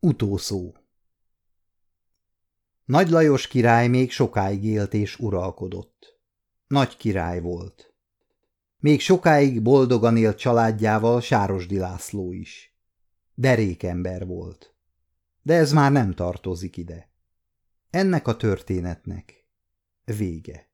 Utószó Nagy Lajos király még sokáig élt és uralkodott. Nagy király volt. Még sokáig boldogan élt családjával Sárosdi László is. Derékember volt. De ez már nem tartozik ide. Ennek a történetnek vége.